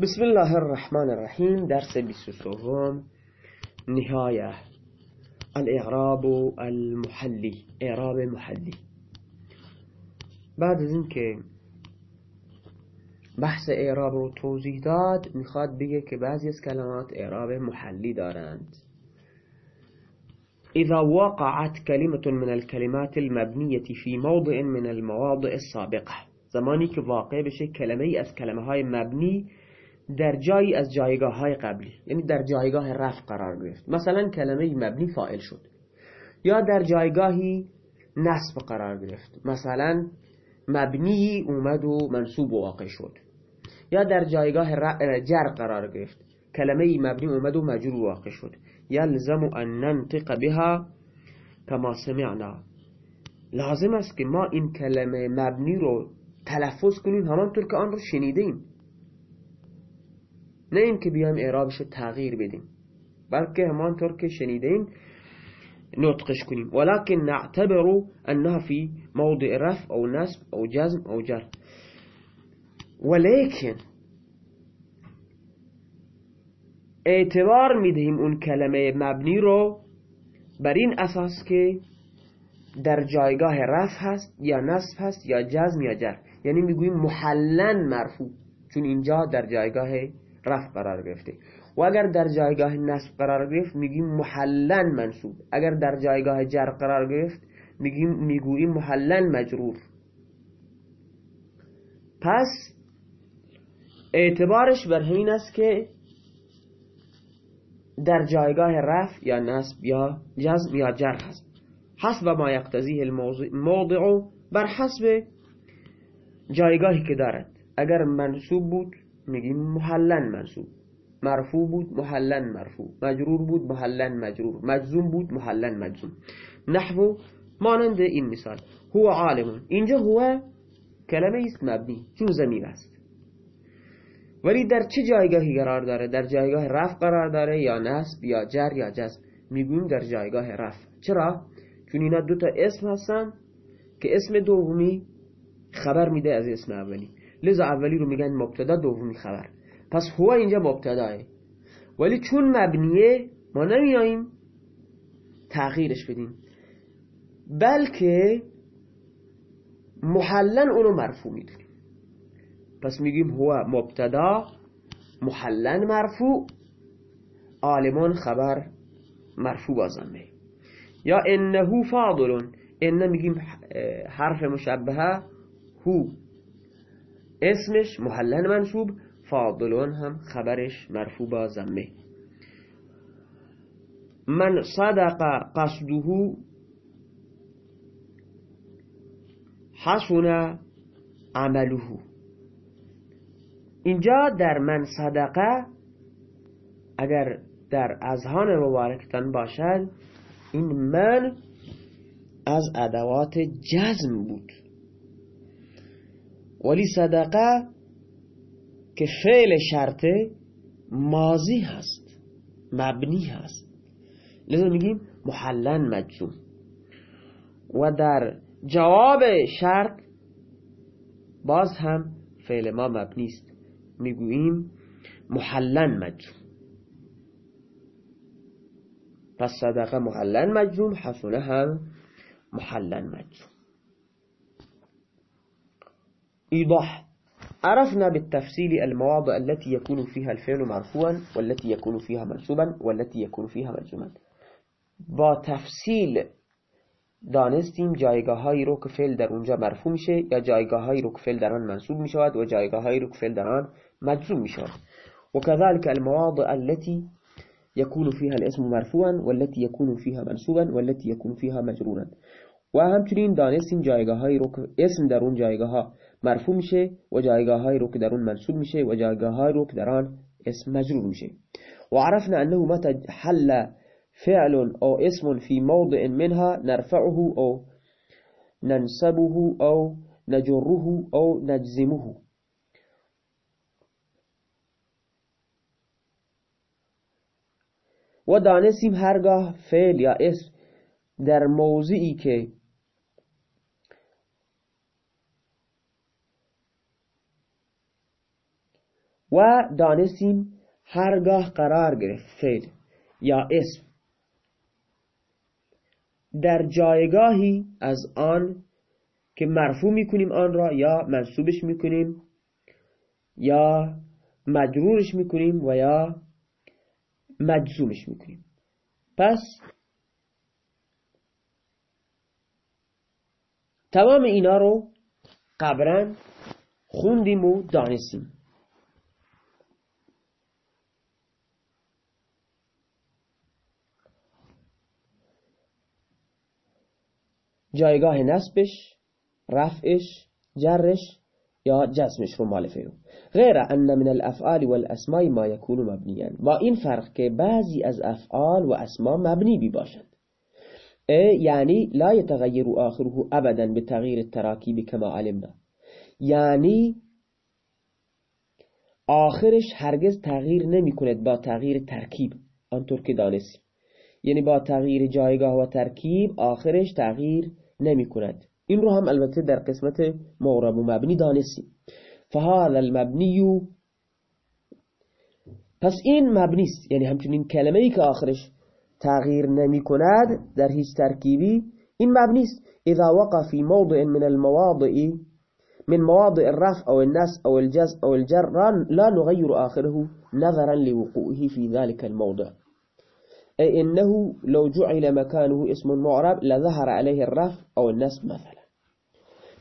بسم الله الرحمن الرحیم درس 23 نهایه الاعراب المحلی اعراب محلی. بعد از اینکه بحث اعراب رو توضیح داد میخواد بگه که بعضی از کلمات اعراب محلی دارند. إذا وقعت كلمة من الكلمات المبنية في موضع من المواضع السابقة. زمانی که واقع بشه کلمه ای از کلمه های مبنی در جایی از جایگاه های قبلی یعنی در جایگاه رفع قرار گرفت. مثلا کلمه مبنی فائل شد. یا در جایگاهی نصب قرار گرفت. مثلا مبنی اومد و منصوب واقع شد. یا در جایگاه جر قرار گرفت. کلمه مبنی اومد و مجرور واقع شد. یلزم ان ننطق بها کما سمعنا. لازم است که ما این کلمه مبنی رو تلفظ کنیم همانطور که آن رو شنیدیم. نه اینکه بیایم اعرابش رو تغییر بدیم بلکه همانطور که شنیدیم نطقش کنیم. ولكن نعتبر انها في موضع رفع او نصب او جزم او جر. ولكن اعتبار می‌دهیم اون کلمه مبنی رو بر این اساس که در جایگاه رفع هست یا نصب هست یا جزم یا جر. یعنی می‌گوییم محلن مرفوع چون اینجا در جایگاه رفع قرار گرفته. و اگر در جایگاه نصب قرار گرفت میگیم محلن منصوب. اگر در جایگاه جر قرار گرفت میگیم می‌گوییم محلن مجرور. پس اعتبارش بر این است که در جایگاه رفع یا نصب یا جزم یا جر هست. حسب ما یقتضیه الموضع بر حسب جایگاهی که دارد. اگر منصوب بود میگیم محلن منصوب. مرفوع بود محلن مرفوع. مجرور بود محلن مجرور. مجزوم بود محلن مجزوم. نحو مانند این مثال. هو عالم. اینجا هو کلمه است مبنی. چون زمین است. ولی در چه جایگاهی قرار داره؟ در جایگاه رفع قرار داره یا نصب یا جر یا جزم؟ می‌گویم در جایگاه رفع. چرا؟ چون اینا دو تا اسم هستن که اسم دومی خبر میده از اسم اولی. لذا اولی رو میگن مبتدا دومی خبر. پس هو اینجا مبتداه. ولی چون مبنیه ما نمیاییم تغییرش بدیم. بلکه محلن اونو مرفوع می‌دونیم. پس میگیم هو مبتدا محلن مرفوع عالمان خبر مرفوع بازمه. یا انه فاضل ان میگیم حرف مشبهه هو. اسمش محلن منصوب فاضلون هم خبرش مرفوع با زمه من صدق قصده حسن عمله. اینجا در من صدقه اگر در اذهان مبارکتان باشد این من از ادوات جزم بود. ولی صدقه که فعل شرطه ماضی هست مبنی هست. لذا میگیم محلن مجزوم. و در جواب شرط باز هم فعل ما مبنی است. می‌گوییم محلن مجزوم. پس صدقه محلن مجزوم حسنه هم محلن مجزوم. إيضاح. عرفنا بالتفصيل المواضع التي يكون فيها الفعل مرفوعا والتي يكون فيها منصوبا والتي يكون فيها مجزوما. با تفصیل دانستیم جایگاه هایی رو فعل در اونجا مرفوع میشه یا جایگاه هایی رو فعل در آن منصوب میشود و جایگاه هایی فعل در آن مجزوم میشود. وكذلك المواضع التي يكون فيها الاسم مرفوعا والتي يكون فيها منصوبا والتي يكون فيها مجرورا. و همچنین دانستیم جایگاه هایی اسم در اون جایگاه ها مرفوع میشه و جایگاه های رو که در اون منصوب میشه و جایگاه های رو که در آن اسم مجرور میشه. و عرفنا انه متى حل فعل أو اسم في موضع منها نرفعه أو ننسبه أو نجره أو نجزمه. و دانستیم هرگاه فعل یا اسم در موضعی که و دانستیم هرگاه قرار گرفت فعل یا اسم. در جایگاهی از آن که مرفوع می‌کنیم آن را یا منصوبش می‌کنیم یا مجرورش می‌کنیم و یا مجزومش می‌کنیم. پس تمام اینا رو قبلا خوندیم و دانستیم. جایگاه نسبش رفعش جرش یا جسمش رو مال فعل غیر ان من الافعال والاسماء ما يكون مبنيا با این فرق که بعضی از افعال و اسما مبنی بی باشند یعنی لا يتغير آخره ابدا بتغییر التراکیب کما علمنا. یعنی آخرش هرگز تغییر نمی کند با تغییر ترکیب آنطور که دانستیم. یعنی با تغییر جایگاه و ترکیب آخرش تغییر نمی کند این رو هم البته در قسمت مغرب و مبنی دانستیم. فهذا المبنی پس این مبنی است. یعنی همچنین کلمه ای که آخرش تغییر نمی کند در هیچ ترکیبی این مبنی است. اذا وقع في موضع من المواضع من مواضع الرفع أو النس أو الجز أو الجر لا نغير آخره نظرا لوقوعه في ذلك الموضع. أي إنه لو جعل مكانه اسم معرب لظهر عليه الرفع أو النسب مثلا.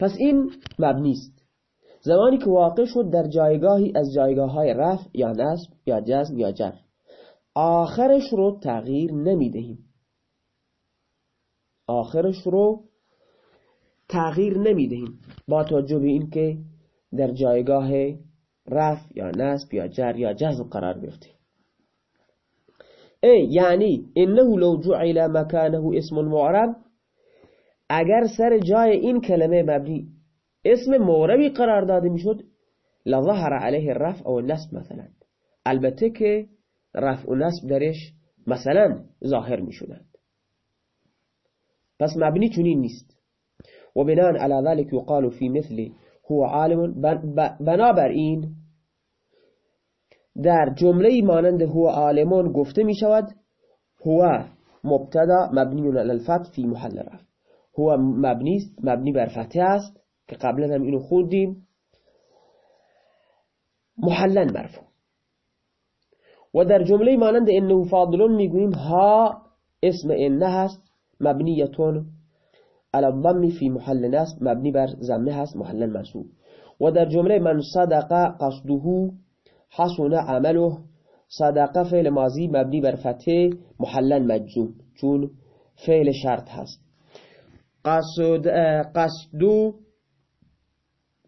پس این مبنی است. زمانی که واقع شد در جایگاهی از جایگاه های رفع یا نصب یا جزم یا جر آخرش رو تغییر نمی دهیم آخرش رو تغییر نمی دهیم با توجه به این که در جایگاه رفع یا نصب یا جر یا جزم قرار گرفته ای یعنی انه لو جعل مکانه اسم معرب اگر سر جای این کلمه مبنی اسم معربی قرار داده می‌شد لظهر علیه الرفع و النصب مثلا. البته که رفع و نصب درش مثلا ظاهر می‌شدند. پس مبنی چنین نیست. و بناء على ذلك يقال في مثل هو عالم بنابراین در جمله مانند هو عالمون گفته می شود هو مبتدا مبنی علی الفتح فی محل رفع. هو مبنی است مبنی بر فتح است که قبلا هم اینو خوندیم محلن مرفوع و در جمله مانند انه فاضلون می‌گوییم ها اسم انه هست مبنیتون على الضم فی محل نصب مبنی بر زمه هست محلن منصوب. و در جمله من صدق قصده حسن عمله صدقه فعل ماضی مبنی بر فتح محلن مجزوم چون فعل شرط هست. قصد قصدو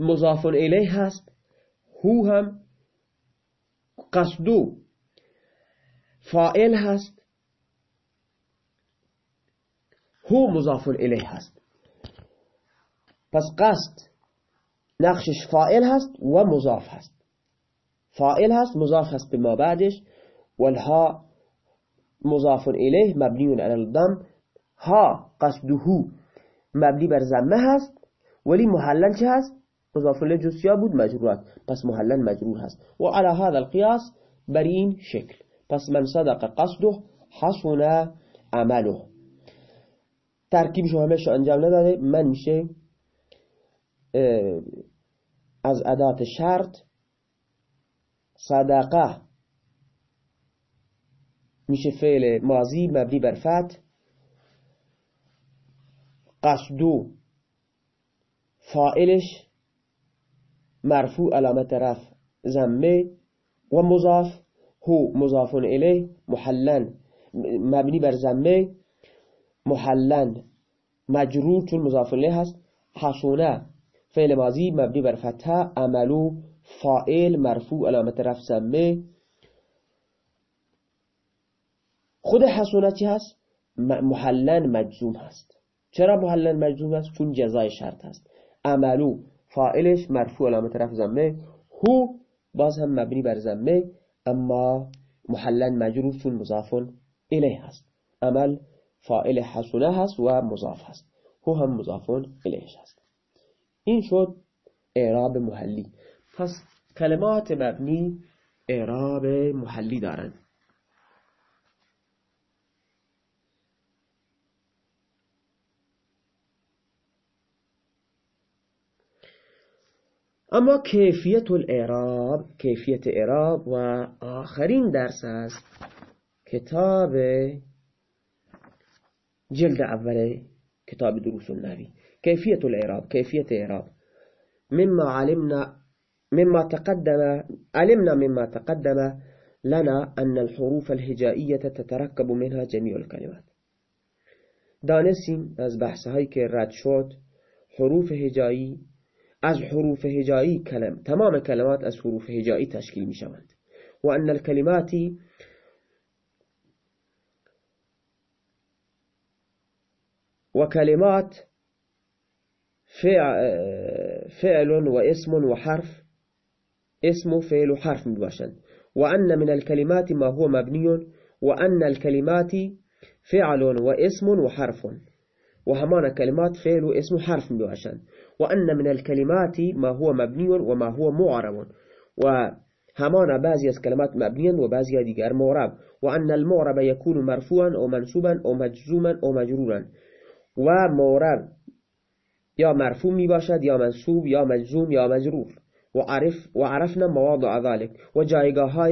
مضاف الیه هست. هو هم قصدو فائل هست. هو مضاف الیه هست. پس قصد نقشش فائل هست و مضاف هست. فائل هست مضاف هست به ما بعدش. والها مضاف الیه مبنی علی الضم. ها قصده مبنی بر زمه هست. ولی محلل چه هست؟ مضاف الیه جسیا بود مجرورات پس محلل مجرور هست. و على هذا القياس بر این شکل. پس من صدق قصده حسن عمله. ترکیبش همش انجام نداده. من میشه از ادات شرط صدقه. میشه فعل ماضی مبنی بر فتح قصدو فائلش مرفوع علامت رفع زمه و مضاف. هو مضاف الیه محلن. مبنی بر زمه محلن. مجرور چون مضاف الیه هست. حسونه. فعل ماضی مبنی بر فتحه عملو فائل مرفوع علامت رفع زمه خود حسونه چی هست؟ محلن مجزوم هست. چرا محلن مجزوم هست؟ چون جزای شرط هست. عملو فائلش مرفوع علامت رفع زمه هو باز هم مبنی بر زمه اما محلن مجرور چون مضاف الیه هست. عمل فائل حسونه هست و مضاف هست. هو هم مضاف الیهش هست. این شد اعراب محلی. پس کلمات مبنی اعراب محلی دارند. اما کیفیت الاعراب کیفیت اعراب و آخرین درس است کتاب جلد اول كتاب دروس النبي كيفية الإعراب كيفية الإعراب مما علمنا مما تقدم علمنا مما تقدم لنا أن الحروف الهجائية تتركب منها جميع الكلمات. دانسیم از بحث هایی که رد شد حروف هجایی از حروف هجایی کلم تمام کلمات از حروف هجایی تشکیل می شوند و ان الكلمات وكلمات فعل واسم وحرف اسم وفعل وحرف مباشر وأن من الكلمات ما هو مبني وأن الكلمات فعل واسم وحرف. وهمان كلمات فعل واسم حرف مباشر وأن من الكلمات ما هو مبني وما هو معرب. وهمان بعضی از کلمات مبنی و بعضی دیگر معرب. وأن المعرب يكون مرفوعا أو منصوبا أو مجزوما أو مجرورا. و مورب یا مرفوع می باشد یا منصوب یا مجزوم یا مجرور. و, عرف و عرفنا مواضع ذلك. و جایگاه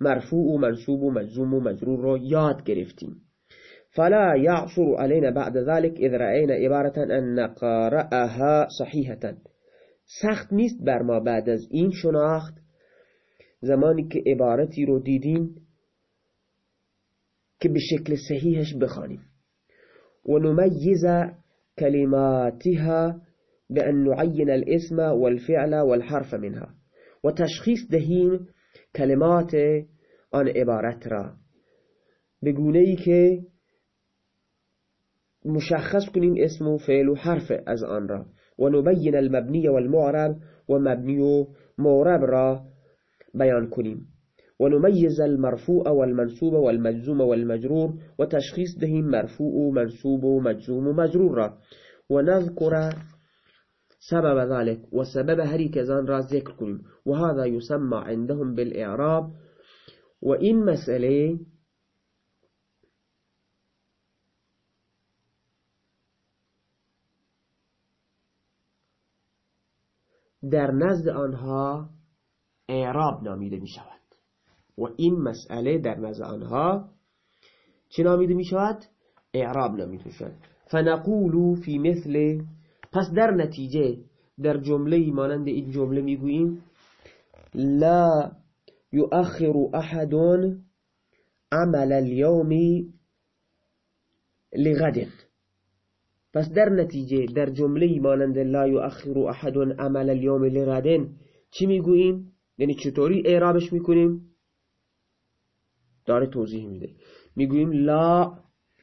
مرفوع و منصوب و مجزوم و رو یاد گرفتیم. فلا يعصر علينا بعد ذلك اذ رأينا عبارة ان نقرأها صحیحتا. سخت نیست بر ما بعد از این شناخت. زمانی که عبارتی رو دیدیم که به شکل صحیحش بخوانیم. ونميز كلماتها بأن نعين الاسم والفعل والحرف منها. وتشخيص تشخیص كلمات عن آن بقوليك مشخص كنين اسم وفعل وحرف از آن را. و نبین المبنی و معرب را بيان كنين ونميز المرفوع والمنصوب والمجزوم والمجرور وتشخيص و مرفوع ومنصوب ومجزوم ومجرور را. ونذكر سبب ذلك وسبب هري كزان را ذكر كنیم وهذا يسمى عندهم بالإعراب. وإن مسألة در نزد آنها اعراب نامیده می شود. و این مسئله در نزد آنها چه نامیده می شود؟ اعراب نامیده می شود. فنقول فی مثل پس در نتیجه در جمله مانند این جمله می‌گوییم لا يؤخر احد عمل اليوم لغد. پس در نتیجه در جمله مانند لا يؤخر احد عمل اليوم لغد چی می‌گوییم؟ یعنی چطوری اعرابش می‌کنیم؟ داره توضیح میده. می‌گوییم لا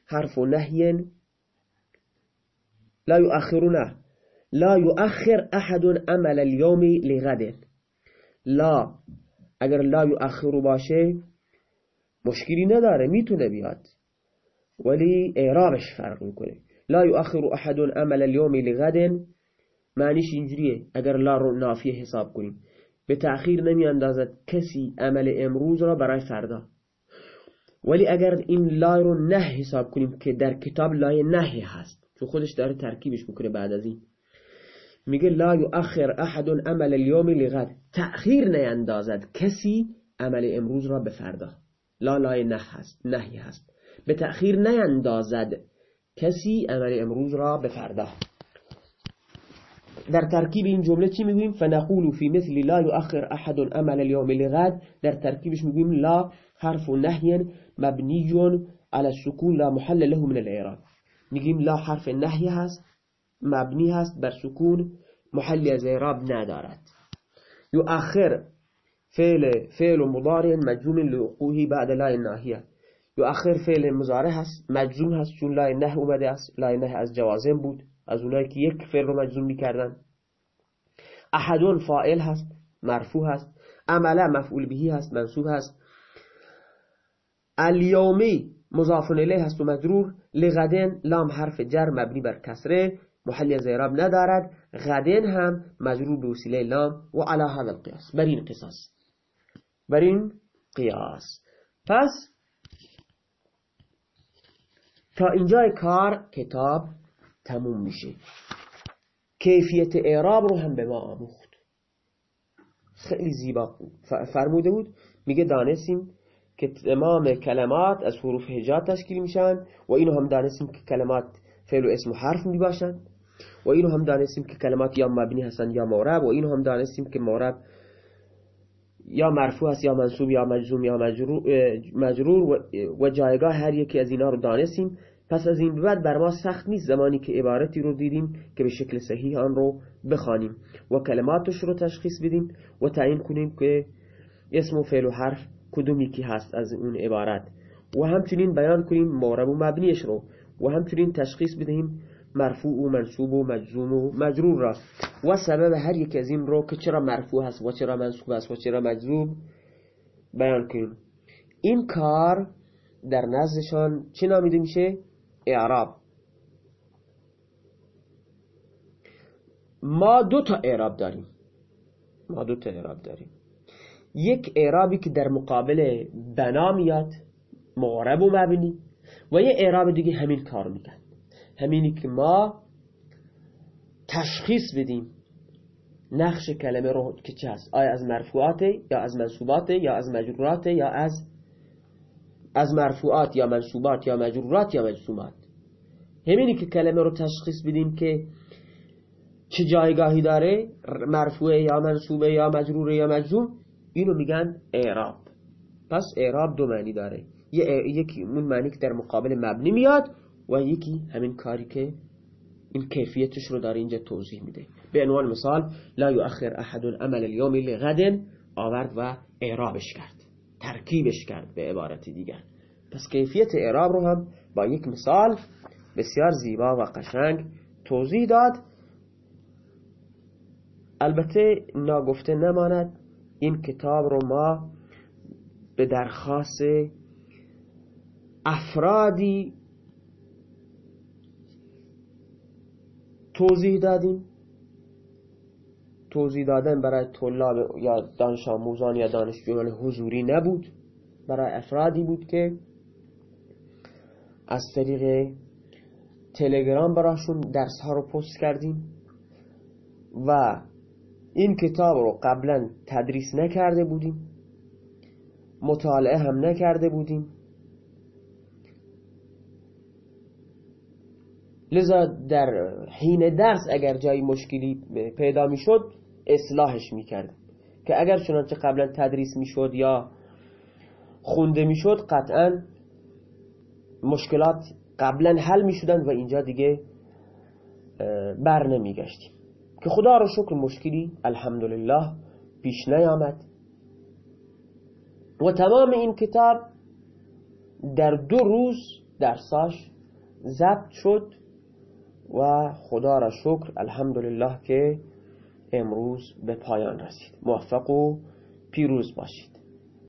حرف نهی لا یؤخرونه لا یؤخر احد عمل اليوم لغد. لا. اگر لا یؤخر باشه مشکلی نداره می‌تونه بیاد. ولی اعرابش فرق می‌کنه. لا یؤخر احد عمل اليوم لغد معنیش اینجوریه. اگر لا رو نافیه حساب کنیم. به تأخیر نمی اندازد کسی عمل امروز را برای فردا. ولی اگر این لای رو نه حساب کنیم که در کتاب لای نهی هست. چون خودش داره ترکیبش می‌کنه بعد از این. میگه لا یؤخر احد عمل اليوم لغد. تأخیر نیندازد کسی عمل امروز را به فردا. لا لای نه هست نهی هست. به تأخیر نیندازد کسی عمل امروز را به فردا. در ترکیب این جمله چی می‌گویم فنقول فی مثل لا یؤخر احد عمل اليوم لغد. در ترکیبش می‌گویم لا حرف نهی مبنی على السکون لا محل له من الاعراب میگیم لا حرف نهی هست مبنی هست بر سکون محلی از اعراب ندارد. یؤخر فعل فعل مضارع مجزوم لوقوعه بعد لا الناهیه یؤخر فعل مضارع هست مجزوم هست چون لا نه اومده است لا نه از جوازم بود از اونایی که یک فعل رو مجزوم می‌کردن. احدون فائل هست مرفوع هست. عمله مفعول بهی هست منصوب هست. الیومی مضاف الیه هست و مجرور. لغدن لام حرف جر مبنی بر کسره محلی از اعراب ندارد. غدن هم مجرور به وسیله لام و علا هذا القیاس. بر این قصاص. بر این قیاس. پس تا اینجای کار کتاب تموم میشه. کیفیت اعراب رو هم به ما آموخت. خیلی زیبا فرموده بود میگه دانستیم که تمام کلمات از حروف هجا تشکیل میشن و اینو هم دانستیم که کلمات فعل و اسم و حرف می باشن و اینو هم دانستیم که کلمات یا مبنی هستن یا مورب و اینو هم دانستیم که مورب یا مرفوع هست یا منصوب یا مجزوم یا مجرور و جایگاه هر یکی از اینا رو دانستیم. پس از این بعد بر ما سخت نیست زمانی که عبارتی رو دیدیم که به شکل صحیح آن رو بخوانیم و کلماتش رو تشخیص بدیم و تعیین کنیم که اسم و فعل و حرف کدومی که هست از اون عبارت. و همچنین بیان کنیم مورب و مبنیش رو. و همچنین تشخیص بدهیم مرفوع و منصوب و مجزوم و مجرور را. و سبب هر یک از این رو که چرا مرفوع هست و چرا منصوب هست و چرا مجزوم بیان کنیم. این کار در نزدشان چه نامیده میشه؟ اعراب. ما دو تا اعراب داریم. ما دو تا اعراب داریم. یک اعرابی که در مقابل بنا میاد معرب و مبنی و یه اعراب دیگه همین کار میکن همینی که ما تشخیص بدیم نقش کلمه رو که چه هست. آیا از مرفوعاته یا از منصوباته یا از مجروراته یا از از مرفوعات یا منصوبات یا مجرورات یا مجزومات. همینی که کلمه رو تشخیص بدیم که چه جایگاهی داره مرفوعه یا منصوبه یا مجروره یا مجزوم. اینو میگن اعراب. پس اعراب دو معنی داره. یکی اون معنی که در مقابل مبنی میاد و یکی همین کاری که این کیفیتش رو داره اینجا توضیح میده. به عنوان مثال لا یؤخر احد عمل اليوم لغد آورد و اعرابش کرد. ترکیبش کرد به عبارت دیگر. پس کیفیت اعراب رو هم با یک مثال بسیار زیبا و قشنگ توضیح داد. البته ناگفته نماند این کتاب رو ما به درخواست افرادی توضیح دادیم. توضیح دادن برای طلاب یا دانش آموزان یا دانشجویان حضوری نبود برای افرادی بود که از طریق تلگرام براشون درس ها رو پست کردیم و این کتاب رو قبلا تدریس نکرده بودیم. مطالعه هم نکرده بودیم. لذا در حین درس اگر جایی مشکلی پیدا می‌شد اصلاحش می‌کرد که اگر چنانچه قبلا تدریس می‌شد یا خونده می‌شد قطعا مشکلات قبلا حل می‌شدن و اینجا دیگه بر نمیگشتیم. که خدا رو شکر مشکلی الحمدلله پیش نیامد. و تمام این کتاب در دو روز درساش ضبط شد و خدا را شکر الحمدلله که امروز به پایان رسید. موفق و پیروز باشید.